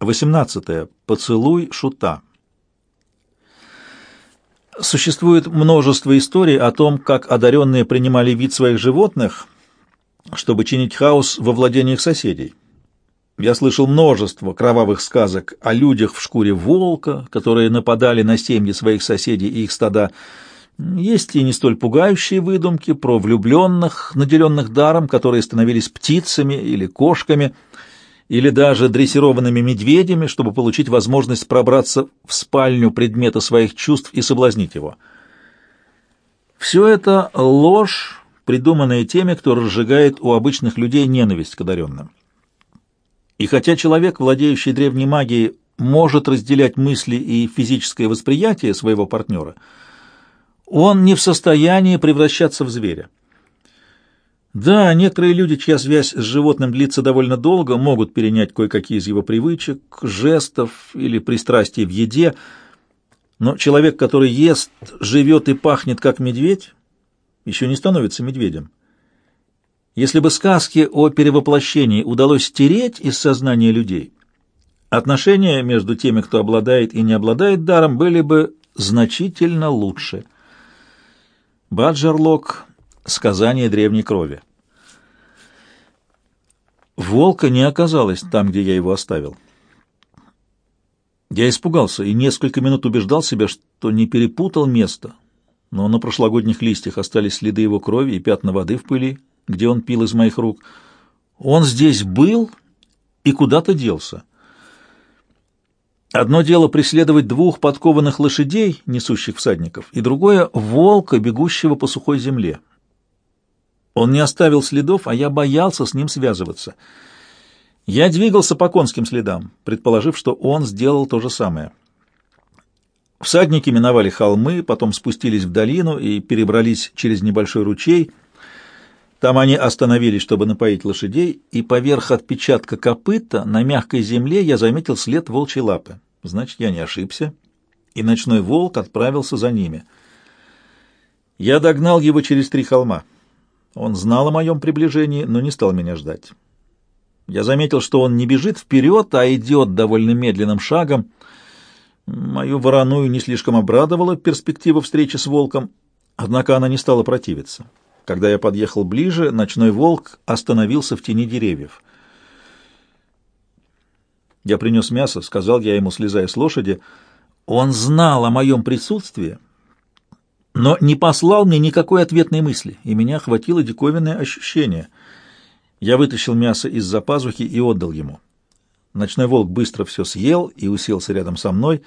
18. Поцелуй шута. Существует множество историй о том, как одаренные принимали вид своих животных, чтобы чинить хаос во владениях соседей. Я слышал множество кровавых сказок о людях в шкуре волка, которые нападали на семьи своих соседей и их стада. Есть и не столь пугающие выдумки про влюбленных, наделенных даром, которые становились птицами или кошками – или даже дрессированными медведями, чтобы получить возможность пробраться в спальню предмета своих чувств и соблазнить его. Все это ложь, придуманная теми, кто разжигает у обычных людей ненависть к одаренным. И хотя человек, владеющий древней магией, может разделять мысли и физическое восприятие своего партнера, он не в состоянии превращаться в зверя. Да, некоторые люди, чья связь с животным длится довольно долго, могут перенять кое-какие из его привычек, жестов или пристрастий в еде, но человек, который ест, живет и пахнет как медведь, еще не становится медведем. Если бы сказки о перевоплощении удалось стереть из сознания людей, отношения между теми, кто обладает и не обладает даром, были бы значительно лучше. Баджерлок Сказание древней крови. Волка не оказалось там, где я его оставил. Я испугался и несколько минут убеждал себя, что не перепутал место, но на прошлогодних листьях остались следы его крови и пятна воды в пыли, где он пил из моих рук. Он здесь был и куда-то делся. Одно дело преследовать двух подкованных лошадей, несущих всадников, и другое — волка, бегущего по сухой земле. Он не оставил следов, а я боялся с ним связываться. Я двигался по конским следам, предположив, что он сделал то же самое. Всадники миновали холмы, потом спустились в долину и перебрались через небольшой ручей. Там они остановились, чтобы напоить лошадей, и поверх отпечатка копыта на мягкой земле я заметил след волчьей лапы. Значит, я не ошибся, и ночной волк отправился за ними. Я догнал его через три холма. Он знал о моем приближении, но не стал меня ждать. Я заметил, что он не бежит вперед, а идет довольно медленным шагом. Мою вороную не слишком обрадовала перспектива встречи с волком, однако она не стала противиться. Когда я подъехал ближе, ночной волк остановился в тени деревьев. «Я принес мясо», — сказал я ему, слезая с лошади. Он знал о моем присутствии, но не послал мне никакой ответной мысли, и меня охватило диковинное ощущение. Я вытащил мясо из-за пазухи и отдал ему. Ночной волк быстро все съел и уселся рядом со мной.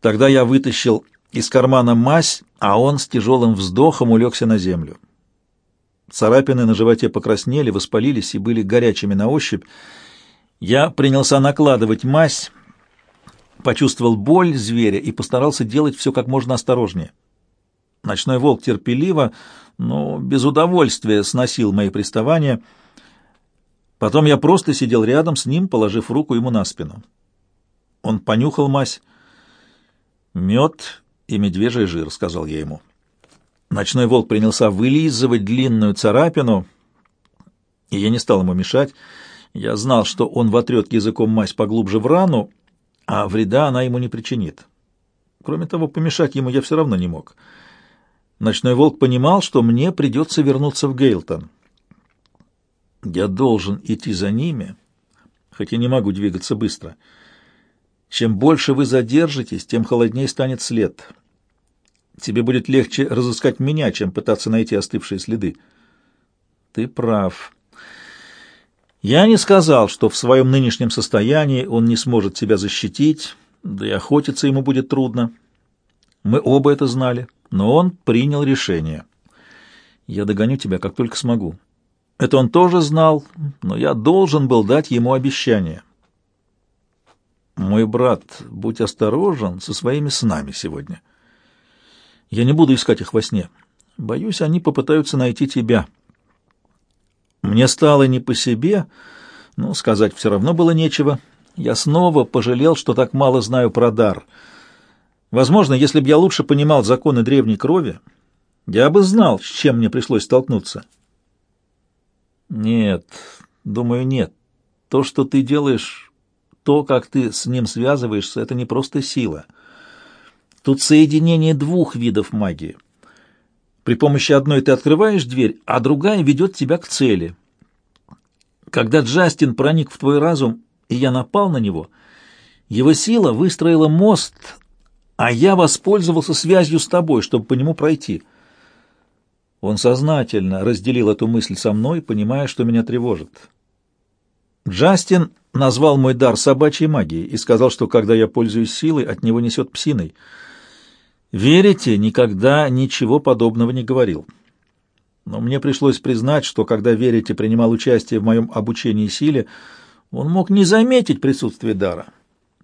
Тогда я вытащил из кармана мазь, а он с тяжелым вздохом улегся на землю. Царапины на животе покраснели, воспалились и были горячими на ощупь. Я принялся накладывать мазь, почувствовал боль зверя и постарался делать все как можно осторожнее. Ночной волк терпеливо, но без удовольствия сносил мои приставания. Потом я просто сидел рядом с ним, положив руку ему на спину. Он понюхал мазь. «Мед и медвежий жир», — сказал я ему. Ночной волк принялся вылизывать длинную царапину, и я не стал ему мешать. Я знал, что он вотрет языком мазь поглубже в рану, а вреда она ему не причинит. Кроме того, помешать ему я все равно не мог. Ночной волк понимал, что мне придется вернуться в Гейлтон. Я должен идти за ними, хотя не могу двигаться быстро. Чем больше вы задержитесь, тем холоднее станет след. Тебе будет легче разыскать меня, чем пытаться найти остывшие следы. Ты прав. Я не сказал, что в своем нынешнем состоянии он не сможет себя защитить, да и охотиться ему будет трудно. Мы оба это знали но он принял решение. «Я догоню тебя, как только смогу». Это он тоже знал, но я должен был дать ему обещание. «Мой брат, будь осторожен со своими снами сегодня. Я не буду искать их во сне. Боюсь, они попытаются найти тебя». Мне стало не по себе, но сказать все равно было нечего. Я снова пожалел, что так мало знаю про дар — Возможно, если бы я лучше понимал законы древней крови, я бы знал, с чем мне пришлось столкнуться. Нет, думаю, нет. То, что ты делаешь, то, как ты с ним связываешься, это не просто сила. Тут соединение двух видов магии. При помощи одной ты открываешь дверь, а другая ведет тебя к цели. Когда Джастин проник в твой разум, и я напал на него, его сила выстроила мост, а я воспользовался связью с тобой, чтобы по нему пройти. Он сознательно разделил эту мысль со мной, понимая, что меня тревожит. Джастин назвал мой дар собачьей магией и сказал, что когда я пользуюсь силой, от него несет псиной. Верите, никогда ничего подобного не говорил. Но мне пришлось признать, что когда Верите принимал участие в моем обучении силе, он мог не заметить присутствие дара.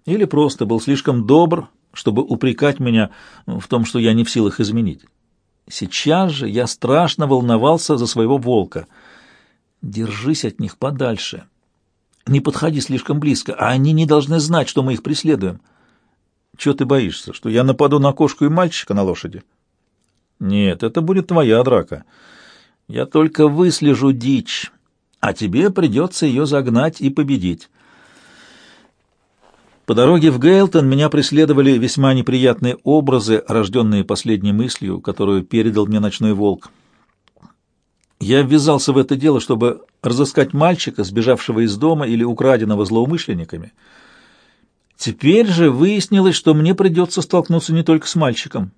Или просто был слишком добр, чтобы упрекать меня в том, что я не в силах изменить. Сейчас же я страшно волновался за своего волка. Держись от них подальше. Не подходи слишком близко, а они не должны знать, что мы их преследуем. Чего ты боишься, что я нападу на кошку и мальчика на лошади? Нет, это будет твоя драка. Я только выслежу дичь, а тебе придется ее загнать и победить. По дороге в Гейлтон меня преследовали весьма неприятные образы, рожденные последней мыслью, которую передал мне ночной волк. Я ввязался в это дело, чтобы разыскать мальчика, сбежавшего из дома или украденного злоумышленниками. Теперь же выяснилось, что мне придется столкнуться не только с мальчиком,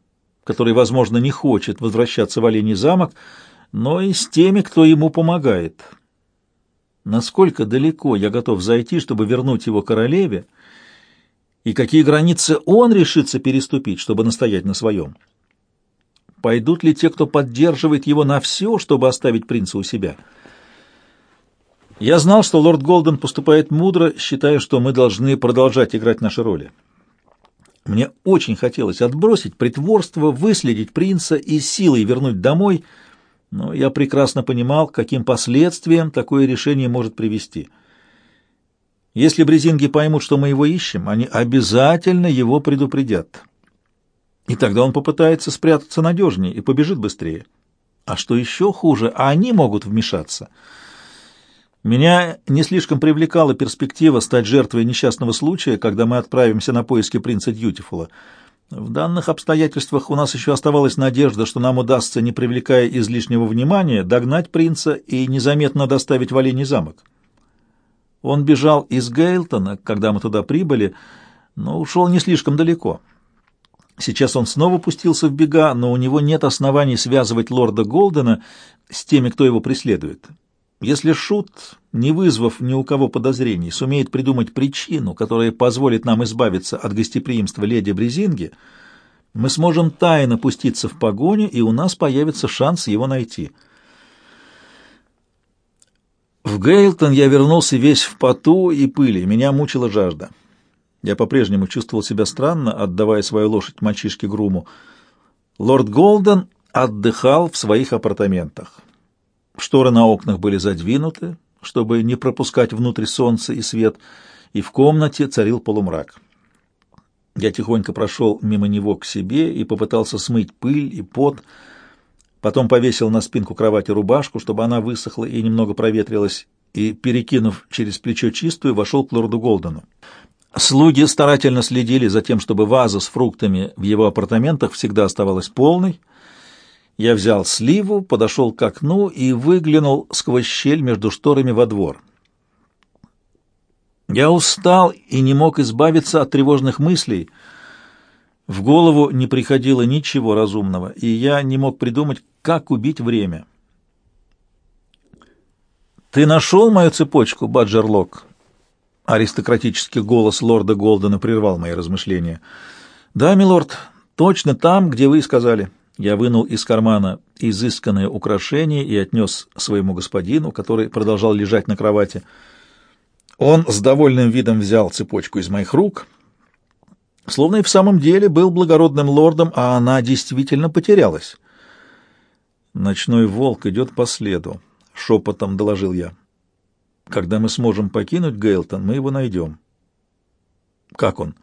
который, возможно, не хочет возвращаться в Олений замок, но и с теми, кто ему помогает. Насколько далеко я готов зайти, чтобы вернуть его королеве, и какие границы он решится переступить, чтобы настоять на своем? Пойдут ли те, кто поддерживает его на все, чтобы оставить принца у себя? Я знал, что лорд Голден поступает мудро, считая, что мы должны продолжать играть наши роли. Мне очень хотелось отбросить притворство, выследить принца и силой вернуть домой, но я прекрасно понимал, каким последствиям такое решение может привести. Если брезинги поймут, что мы его ищем, они обязательно его предупредят. И тогда он попытается спрятаться надежнее и побежит быстрее. А что еще хуже, они могут вмешаться. Меня не слишком привлекала перспектива стать жертвой несчастного случая, когда мы отправимся на поиски принца Дьютифула. В данных обстоятельствах у нас еще оставалась надежда, что нам удастся, не привлекая излишнего внимания, догнать принца и незаметно доставить в Оленей замок. Он бежал из Гейлтона, когда мы туда прибыли, но ушел не слишком далеко. Сейчас он снова пустился в бега, но у него нет оснований связывать лорда Голдена с теми, кто его преследует. Если Шут, не вызвав ни у кого подозрений, сумеет придумать причину, которая позволит нам избавиться от гостеприимства леди Брезинги, мы сможем тайно пуститься в погоню, и у нас появится шанс его найти. В Гейлтон я вернулся весь в поту и пыли, меня мучила жажда. Я по-прежнему чувствовал себя странно, отдавая свою лошадь мальчишке Груму. Лорд Голден отдыхал в своих апартаментах. Шторы на окнах были задвинуты, чтобы не пропускать внутрь солнце и свет, и в комнате царил полумрак. Я тихонько прошел мимо него к себе и попытался смыть пыль и пот, потом повесил на спинку кровати рубашку, чтобы она высохла и немного проветрилась, и, перекинув через плечо чистую, вошел к лорду Голдену. Слуги старательно следили за тем, чтобы ваза с фруктами в его апартаментах всегда оставалась полной. Я взял сливу, подошел к окну и выглянул сквозь щель между шторами во двор. Я устал и не мог избавиться от тревожных мыслей. В голову не приходило ничего разумного, и я не мог придумать, как убить время. «Ты нашел мою цепочку, Баджерлок?» Аристократический голос лорда Голдена прервал мои размышления. «Да, милорд, точно там, где вы и сказали». Я вынул из кармана изысканное украшение и отнес своему господину, который продолжал лежать на кровати. Он с довольным видом взял цепочку из моих рук, словно и в самом деле был благородным лордом, а она действительно потерялась. «Ночной волк идет по следу», — шепотом доложил я. Когда мы сможем покинуть Гейлтон, мы его найдем. Как он?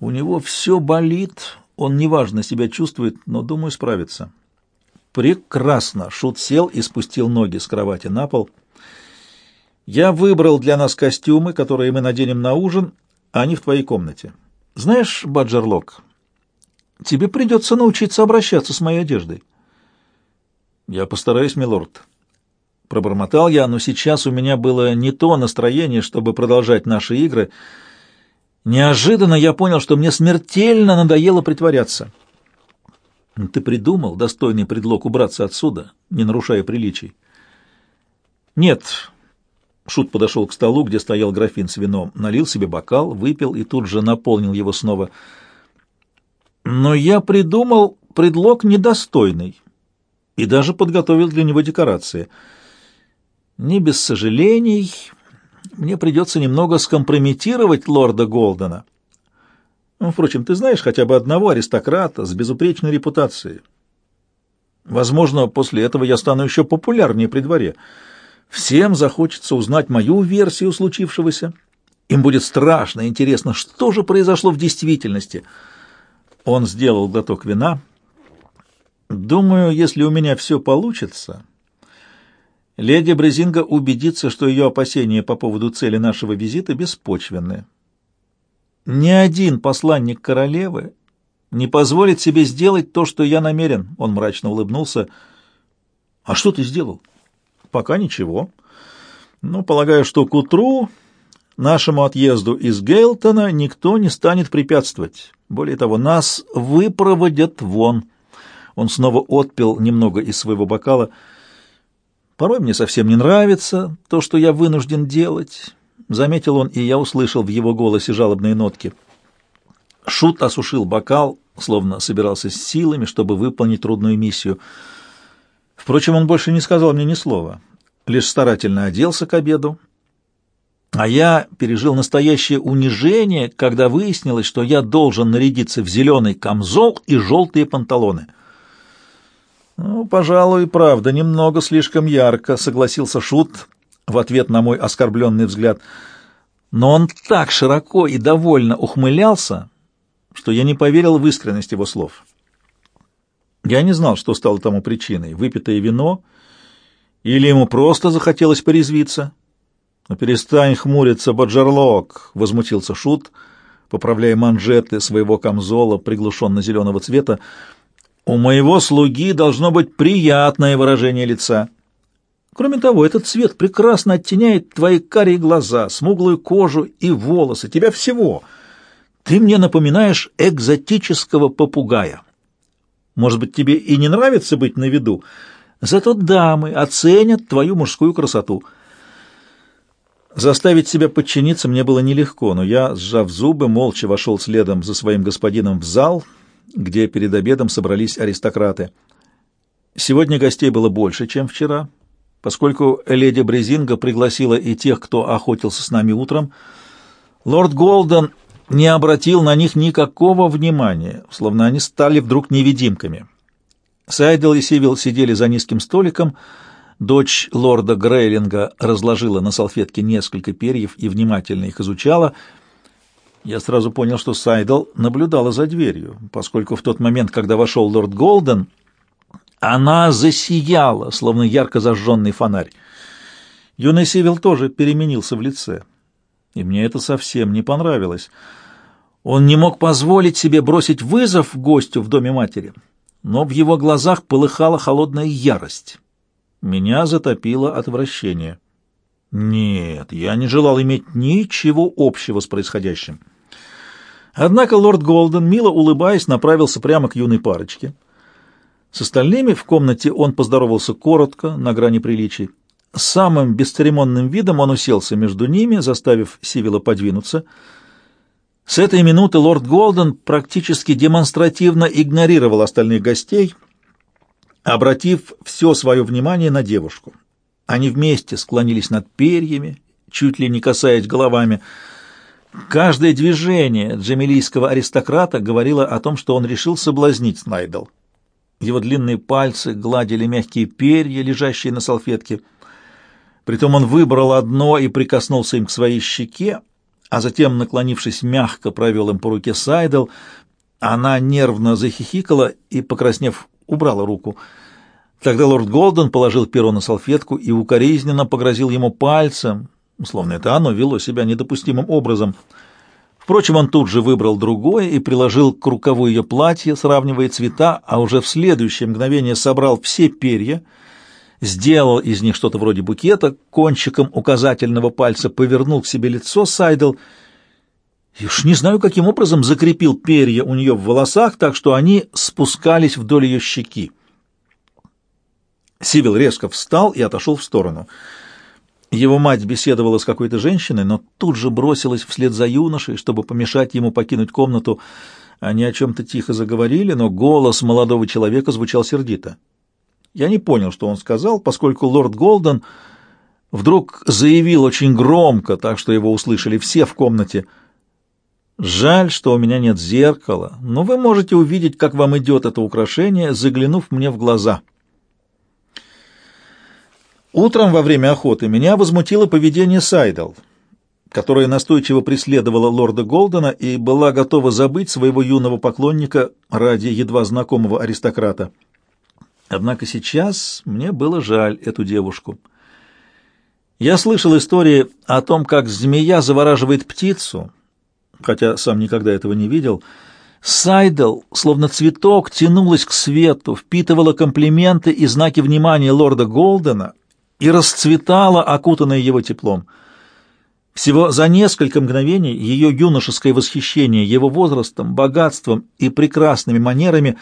У него все болит, он неважно себя чувствует, но, думаю, справится. Прекрасно. Шут сел и спустил ноги с кровати на пол. Я выбрал для нас костюмы, которые мы наденем на ужин, а они в твоей комнате. Знаешь, Баджерлок, тебе придется научиться обращаться с моей одеждой. Я постараюсь, милорд. Пробормотал я, но сейчас у меня было не то настроение, чтобы продолжать наши игры. Неожиданно я понял, что мне смертельно надоело притворяться. Ты придумал достойный предлог убраться отсюда, не нарушая приличий? Нет, Шут подошел к столу, где стоял графин с вином, налил себе бокал, выпил и тут же наполнил его снова. Но я придумал предлог недостойный и даже подготовил для него декорации. Не без сожалений, мне придется немного скомпрометировать лорда Голдена. Ну, впрочем, ты знаешь хотя бы одного аристократа с безупречной репутацией. Возможно, после этого я стану еще популярнее при дворе — Всем захочется узнать мою версию случившегося. Им будет страшно интересно, что же произошло в действительности. Он сделал глоток вина. Думаю, если у меня все получится, леди Брезинга убедится, что ее опасения по поводу цели нашего визита беспочвенны. Ни один посланник королевы не позволит себе сделать то, что я намерен. Он мрачно улыбнулся. А что ты сделал? Пока ничего. Но полагаю, что к утру нашему отъезду из Гейлтона никто не станет препятствовать. Более того, нас выпроводят вон. Он снова отпил немного из своего бокала. Порой мне совсем не нравится то, что я вынужден делать, заметил он, и я услышал в его голосе жалобные нотки. Шут осушил бокал, словно собирался с силами, чтобы выполнить трудную миссию — Впрочем, он больше не сказал мне ни слова, лишь старательно оделся к обеду, а я пережил настоящее унижение, когда выяснилось, что я должен нарядиться в зеленый камзол и желтые панталоны. «Ну, пожалуй, правда, немного слишком ярко», — согласился Шут в ответ на мой оскорбленный взгляд. Но он так широко и довольно ухмылялся, что я не поверил в искренность его слов. Я не знал, что стало тому причиной — выпитое вино, или ему просто захотелось порезвиться. «Ну, перестань хмуриться, Баджарлок!» — возмутился Шут, поправляя манжеты своего камзола приглушенно-зеленого цвета. «У моего слуги должно быть приятное выражение лица. Кроме того, этот цвет прекрасно оттеняет твои карие глаза, смуглую кожу и волосы, тебя всего. Ты мне напоминаешь экзотического попугая». Может быть, тебе и не нравится быть на виду, зато дамы оценят твою мужскую красоту. Заставить себя подчиниться мне было нелегко, но я, сжав зубы, молча вошел следом за своим господином в зал, где перед обедом собрались аристократы. Сегодня гостей было больше, чем вчера, поскольку леди Брезинга пригласила и тех, кто охотился с нами утром. Лорд Голден не обратил на них никакого внимания, словно они стали вдруг невидимками. Сайдел и Сивил сидели за низким столиком, дочь лорда Грейлинга разложила на салфетке несколько перьев и внимательно их изучала. Я сразу понял, что Сайдел наблюдала за дверью, поскольку в тот момент, когда вошел лорд Голден, она засияла, словно ярко зажженный фонарь. Юный Сивил тоже переменился в лице и мне это совсем не понравилось. Он не мог позволить себе бросить вызов гостю в доме матери, но в его глазах полыхала холодная ярость. Меня затопило отвращение. Нет, я не желал иметь ничего общего с происходящим. Однако лорд Голден, мило улыбаясь, направился прямо к юной парочке. С остальными в комнате он поздоровался коротко, на грани приличий. Самым бесцеремонным видом он уселся между ними, заставив Сивила подвинуться. С этой минуты лорд Голден практически демонстративно игнорировал остальных гостей, обратив все свое внимание на девушку. Они вместе склонились над перьями, чуть ли не касаясь головами. Каждое движение джемилийского аристократа говорило о том, что он решил соблазнить Снайдл. Его длинные пальцы гладили мягкие перья, лежащие на салфетке — Притом он выбрал одно и прикоснулся им к своей щеке, а затем, наклонившись мягко, провел им по руке Сайдл. Она нервно захихикала и, покраснев, убрала руку. Тогда лорд Голден положил перо на салфетку и укоризненно погрозил ему пальцем, словно это оно вело себя недопустимым образом. Впрочем, он тут же выбрал другое и приложил к рукаву ее платья, сравнивая цвета, а уже в следующее мгновение собрал все перья, сделал из них что-то вроде букета, кончиком указательного пальца повернул к себе лицо Сайдл и уж не знаю, каким образом закрепил перья у нее в волосах, так что они спускались вдоль ее щеки. Сивил резко встал и отошел в сторону. Его мать беседовала с какой-то женщиной, но тут же бросилась вслед за юношей, чтобы помешать ему покинуть комнату. Они о чем-то тихо заговорили, но голос молодого человека звучал сердито. Я не понял, что он сказал, поскольку лорд Голден вдруг заявил очень громко, так что его услышали все в комнате — Жаль, что у меня нет зеркала, но вы можете увидеть, как вам идет это украшение, заглянув мне в глаза. Утром во время охоты меня возмутило поведение Сайдл, которая настойчиво преследовала лорда Голдена и была готова забыть своего юного поклонника ради едва знакомого аристократа. Однако сейчас мне было жаль эту девушку. Я слышал истории о том, как змея завораживает птицу — хотя сам никогда этого не видел. Сайдл, словно цветок, тянулась к свету, впитывала комплименты и знаки внимания лорда Голдена и расцветала, окутанная его теплом. Всего за несколько мгновений ее юношеское восхищение его возрастом, богатством и прекрасными манерами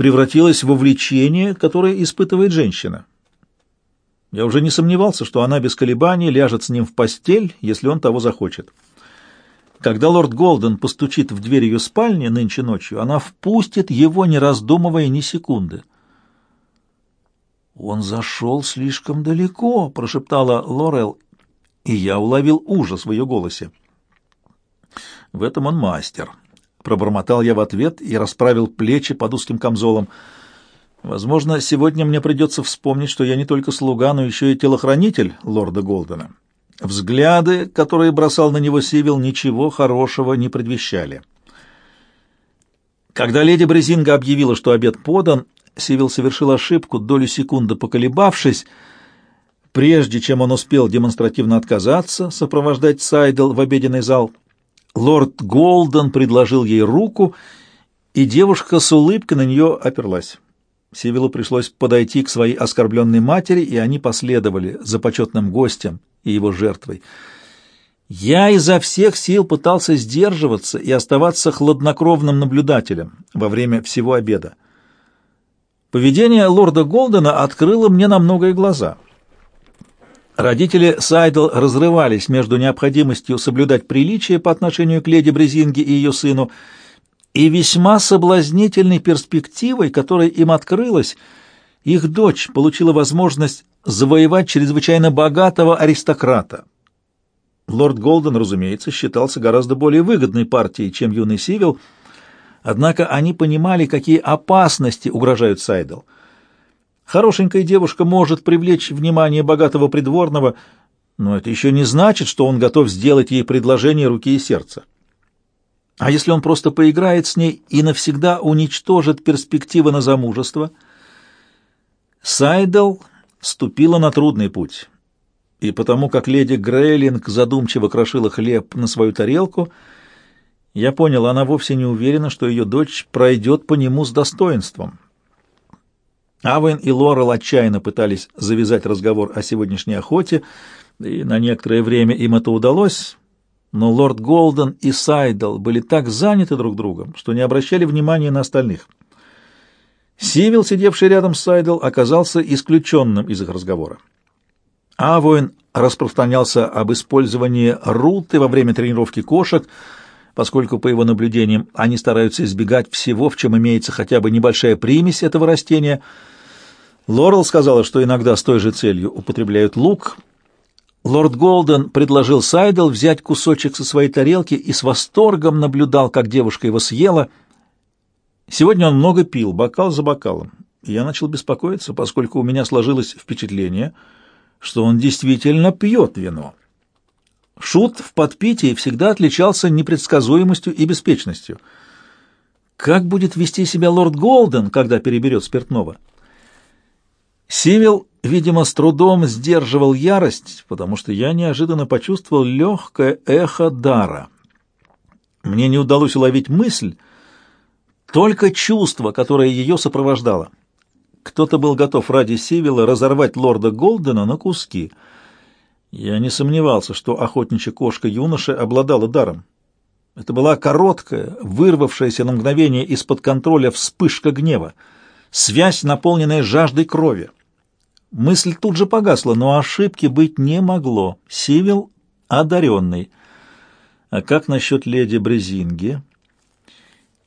превратилось в увлечение, которое испытывает женщина. Я уже не сомневался, что она без колебаний ляжет с ним в постель, если он того захочет. Когда лорд Голден постучит в дверь ее спальни нынче ночью, она впустит его, не раздумывая ни секунды. «Он зашел слишком далеко», — прошептала Лорел, и я уловил ужас в ее голосе. «В этом он мастер», — пробормотал я в ответ и расправил плечи под узким камзолом. «Возможно, сегодня мне придется вспомнить, что я не только слуга, но еще и телохранитель лорда Голдена». Взгляды, которые бросал на него Сивил, ничего хорошего не предвещали. Когда леди Брезинга объявила, что обед подан, Сивил совершил ошибку, долю секунды поколебавшись, прежде чем он успел демонстративно отказаться сопровождать Сайдл в обеденный зал. Лорд Голден предложил ей руку, и девушка с улыбкой на нее оперлась. Сивилу пришлось подойти к своей оскорбленной матери, и они последовали за почетным гостем и его жертвой. Я изо всех сил пытался сдерживаться и оставаться хладнокровным наблюдателем во время всего обеда. Поведение лорда Голдена открыло мне на многое глаза. Родители Сайдл разрывались между необходимостью соблюдать приличие по отношению к леди Брезинге и ее сыну и весьма соблазнительной перспективой, которая им открылась, их дочь получила возможность завоевать чрезвычайно богатого аристократа. Лорд Голден, разумеется, считался гораздо более выгодной партией, чем юный Сивил, однако они понимали, какие опасности угрожают Сайдл. Хорошенькая девушка может привлечь внимание богатого придворного, но это еще не значит, что он готов сделать ей предложение руки и сердца. А если он просто поиграет с ней и навсегда уничтожит перспективы на замужество? Сайдл ступила на трудный путь, и потому как леди Грейлинг задумчиво крошила хлеб на свою тарелку, я понял, она вовсе не уверена, что ее дочь пройдет по нему с достоинством. Авен и Лорел отчаянно пытались завязать разговор о сегодняшней охоте, и на некоторое время им это удалось, но лорд Голден и Сайдл были так заняты друг другом, что не обращали внимания на остальных. Сивил, сидевший рядом с Сайдл, оказался исключенным из их разговора. Авоин распространялся об использовании руты во время тренировки кошек, поскольку, по его наблюдениям, они стараются избегать всего, в чем имеется хотя бы небольшая примесь этого растения. Лорел сказала, что иногда с той же целью употребляют лук — Лорд Голден предложил Сайдл взять кусочек со своей тарелки и с восторгом наблюдал, как девушка его съела. Сегодня он много пил, бокал за бокалом. я начал беспокоиться, поскольку у меня сложилось впечатление, что он действительно пьет вино. Шут в подпитии всегда отличался непредсказуемостью и беспечностью. Как будет вести себя лорд Голден, когда переберет спиртного? Сивил видимо, с трудом сдерживал ярость, потому что я неожиданно почувствовал легкое эхо дара. Мне не удалось уловить мысль, только чувство, которое ее сопровождало. Кто-то был готов ради Сивила разорвать лорда Голдена на куски. Я не сомневался, что охотничья кошка юноши обладала даром. Это была короткая, вырвавшаяся на мгновение из-под контроля вспышка гнева, связь, наполненная жаждой крови. Мысль тут же погасла, но ошибки быть не могло. Сивил одаренный. А как насчет леди Брезинги?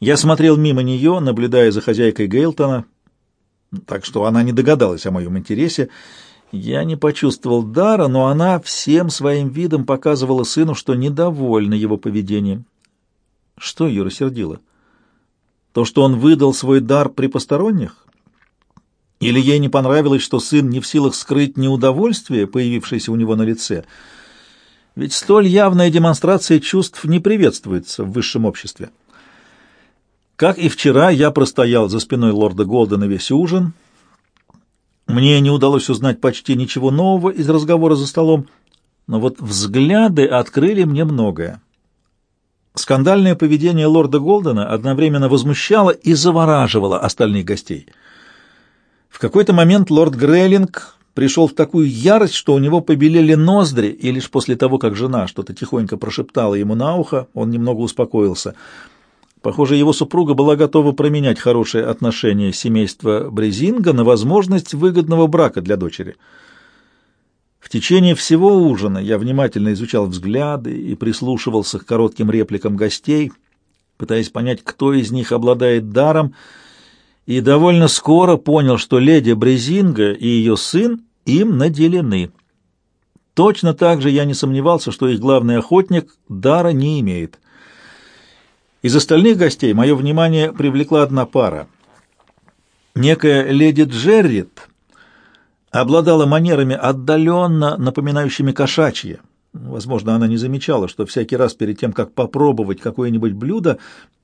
Я смотрел мимо нее, наблюдая за хозяйкой Гейлтона, так что она не догадалась о моем интересе. Я не почувствовал дара, но она всем своим видом показывала сыну, что недовольна его поведением. Что ее рассердило? То, что он выдал свой дар при посторонних? Или ей не понравилось, что сын не в силах скрыть неудовольствие, появившееся у него на лице? Ведь столь явная демонстрация чувств не приветствуется в высшем обществе. Как и вчера, я простоял за спиной лорда Голдена весь ужин. Мне не удалось узнать почти ничего нового из разговора за столом, но вот взгляды открыли мне многое. Скандальное поведение лорда Голдена одновременно возмущало и завораживало остальных гостей. В какой-то момент лорд Грейлинг пришел в такую ярость, что у него побелели ноздри, и лишь после того, как жена что-то тихонько прошептала ему на ухо, он немного успокоился. Похоже, его супруга была готова променять хорошее отношение семейства Брезинга на возможность выгодного брака для дочери — в течение всего ужина я внимательно изучал взгляды и прислушивался к коротким репликам гостей, пытаясь понять, кто из них обладает даром, и довольно скоро понял, что леди Брезинга и ее сын им наделены. Точно так же я не сомневался, что их главный охотник дара не имеет. Из остальных гостей мое внимание привлекла одна пара. Некая леди Джеррит обладала манерами, отдаленно напоминающими кошачьи. Возможно, она не замечала, что всякий раз перед тем, как попробовать какое-нибудь блюдо,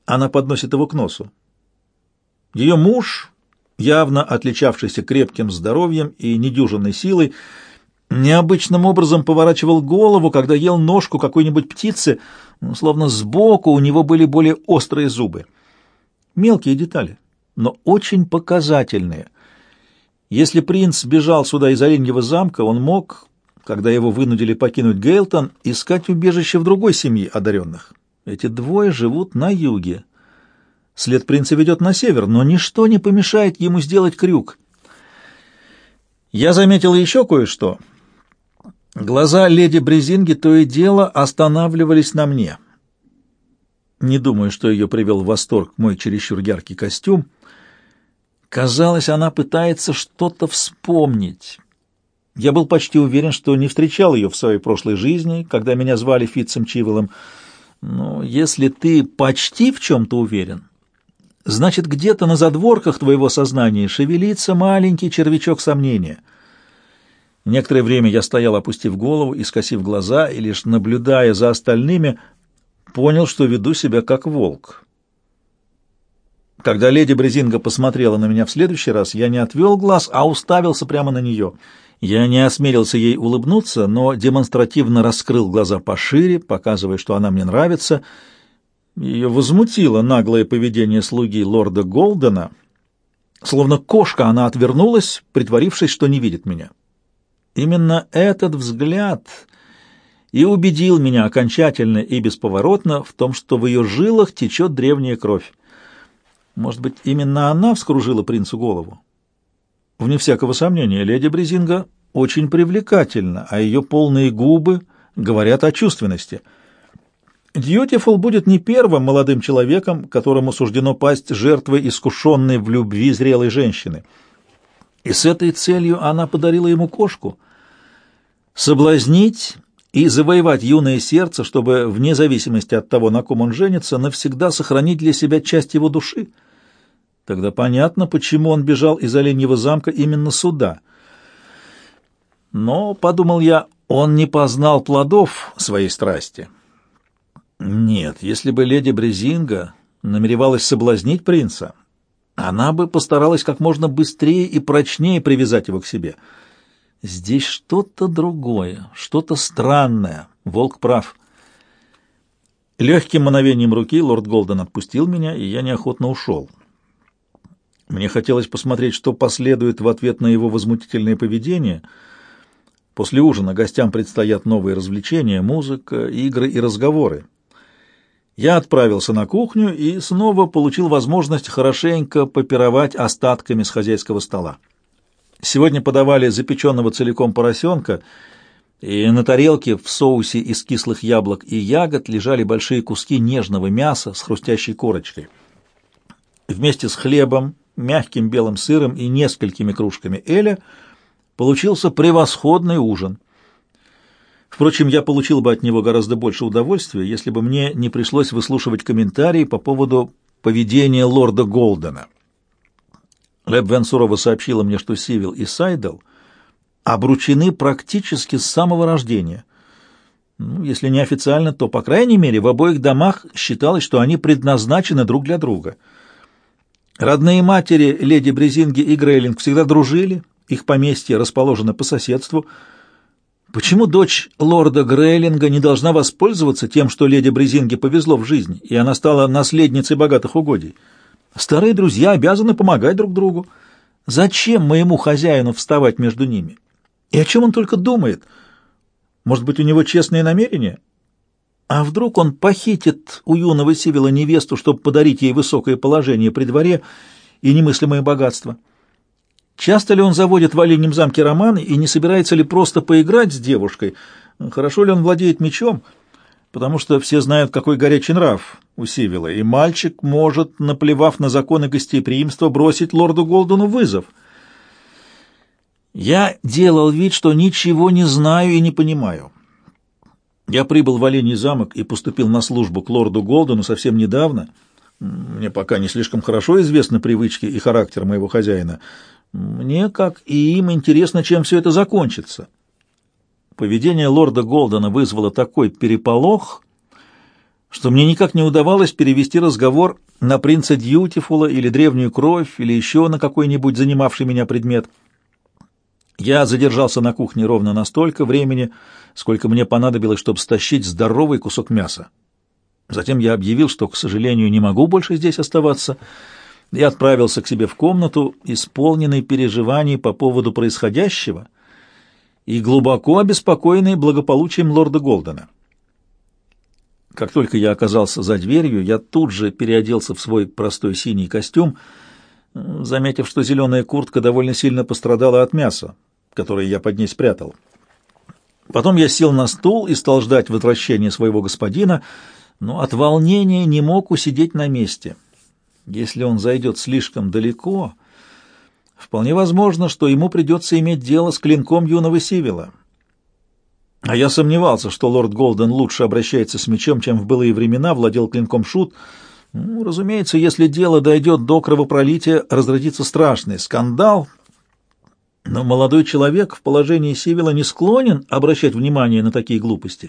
она подносит его к носу. Ее муж, явно отличавшийся крепким здоровьем и недюжинной силой, необычным образом поворачивал голову, когда ел ножку какой-нибудь птицы, словно сбоку у него были более острые зубы. Мелкие детали, но очень показательные — если принц бежал сюда из Оленьего замка, он мог, когда его вынудили покинуть Гейлтон, искать убежище в другой семье одаренных. Эти двое живут на юге. След принца ведет на север, но ничто не помешает ему сделать крюк. Я заметил еще кое-что. Глаза леди Брезинги то и дело останавливались на мне. Не думаю, что ее привел в восторг мой чересчур яркий костюм, Казалось, она пытается что-то вспомнить. Я был почти уверен, что не встречал ее в своей прошлой жизни, когда меня звали Фитцем Чивелом. Но если ты почти в чем-то уверен, значит, где-то на задворках твоего сознания шевелится маленький червячок сомнения. Некоторое время я стоял, опустив голову и скосив глаза, и лишь наблюдая за остальными, понял, что веду себя как волк. Когда леди Брезинга посмотрела на меня в следующий раз, я не отвел глаз, а уставился прямо на нее. Я не осмелился ей улыбнуться, но демонстративно раскрыл глаза пошире, показывая, что она мне нравится. Ее возмутило наглое поведение слуги лорда Голдена. Словно кошка она отвернулась, притворившись, что не видит меня. Именно этот взгляд и убедил меня окончательно и бесповоротно в том, что в ее жилах течет древняя кровь. Может быть, именно она вскружила принцу голову? Вне всякого сомнения, леди Брезинга очень привлекательна, а ее полные губы говорят о чувственности. Дьютифул будет не первым молодым человеком, которому суждено пасть жертвой искушенной в любви зрелой женщины. И с этой целью она подарила ему кошку. Соблазнить и завоевать юное сердце, чтобы, вне зависимости от того, на ком он женится, навсегда сохранить для себя часть его души — Тогда понятно, почему он бежал из Оленьего замка именно сюда. Но, подумал я, он не познал плодов своей страсти. Нет, если бы леди Брезинга намеревалась соблазнить принца, она бы постаралась как можно быстрее и прочнее привязать его к себе. Здесь что-то другое, что-то странное. Волк прав. Легким мановением руки лорд Голден отпустил меня, и я неохотно ушел. Мне хотелось посмотреть, что последует в ответ на его возмутительное поведение. После ужина гостям предстоят новые развлечения, музыка, игры и разговоры. Я отправился на кухню и снова получил возможность хорошенько попировать остатками с хозяйского стола. Сегодня подавали запеченного целиком поросенка, и на тарелке в соусе из кислых яблок и ягод лежали большие куски нежного мяса с хрустящей корочкой. Вместе с хлебом, мягким белым сыром и несколькими кружками эля получился превосходный ужин. Впрочем, я получил бы от него гораздо больше удовольствия, если бы мне не пришлось выслушивать комментарии по поводу поведения лорда Голдена. Лебвен сурово сообщила мне, что Сивил и Сайдел обручены практически с самого рождения. Ну, если не официально, то, по крайней мере, в обоих домах считалось, что они предназначены друг для друга. Родные матери леди Брезинги и Грейлинг всегда дружили, их поместье расположено по соседству. Почему дочь лорда Грейлинга не должна воспользоваться тем, что леди Брезинге повезло в жизни, и она стала наследницей богатых угодий? Старые друзья обязаны помогать друг другу. Зачем моему хозяину вставать между ними? И о чем он только думает? Может быть, у него честные намерения? А вдруг он похитит у юного Сивила невесту, чтобы подарить ей высокое положение при дворе и немыслимое богатство? Часто ли он заводит в Оленьем замке романы и не собирается ли просто поиграть с девушкой? Хорошо ли он владеет мечом? Потому что все знают, какой горячий нрав у Сивила, и мальчик может, наплевав на законы гостеприимства, бросить лорду Голдену вызов. Я делал вид, что ничего не знаю и не понимаю. Я прибыл в Олений замок и поступил на службу к лорду Голдену совсем недавно. Мне пока не слишком хорошо известны привычки и характер моего хозяина. Мне, как и им, интересно, чем все это закончится. Поведение лорда Голдена вызвало такой переполох, что мне никак не удавалось перевести разговор на принца Дьютифула или древнюю кровь, или еще на какой-нибудь занимавший меня предмет. Я задержался на кухне ровно настолько времени, сколько мне понадобилось, чтобы стащить здоровый кусок мяса. Затем я объявил, что, к сожалению, не могу больше здесь оставаться, и отправился к себе в комнату, исполненный переживаний по поводу происходящего и глубоко обеспокоенный благополучием лорда Голдена. Как только я оказался за дверью, я тут же переоделся в свой простой синий костюм, заметив, что зеленая куртка довольно сильно пострадала от мяса, которое я под ней спрятал. Потом я сел на стул и стал ждать возвращения своего господина, но от волнения не мог усидеть на месте. Если он зайдет слишком далеко, вполне возможно, что ему придется иметь дело с клинком юного Сивила. А я сомневался, что лорд Голден лучше обращается с мечом, чем в былые времена владел клинком шут. Ну, разумеется, если дело дойдет до кровопролития, разразится страшный скандал. Но молодой человек в положении Сивила не склонен обращать внимание на такие глупости.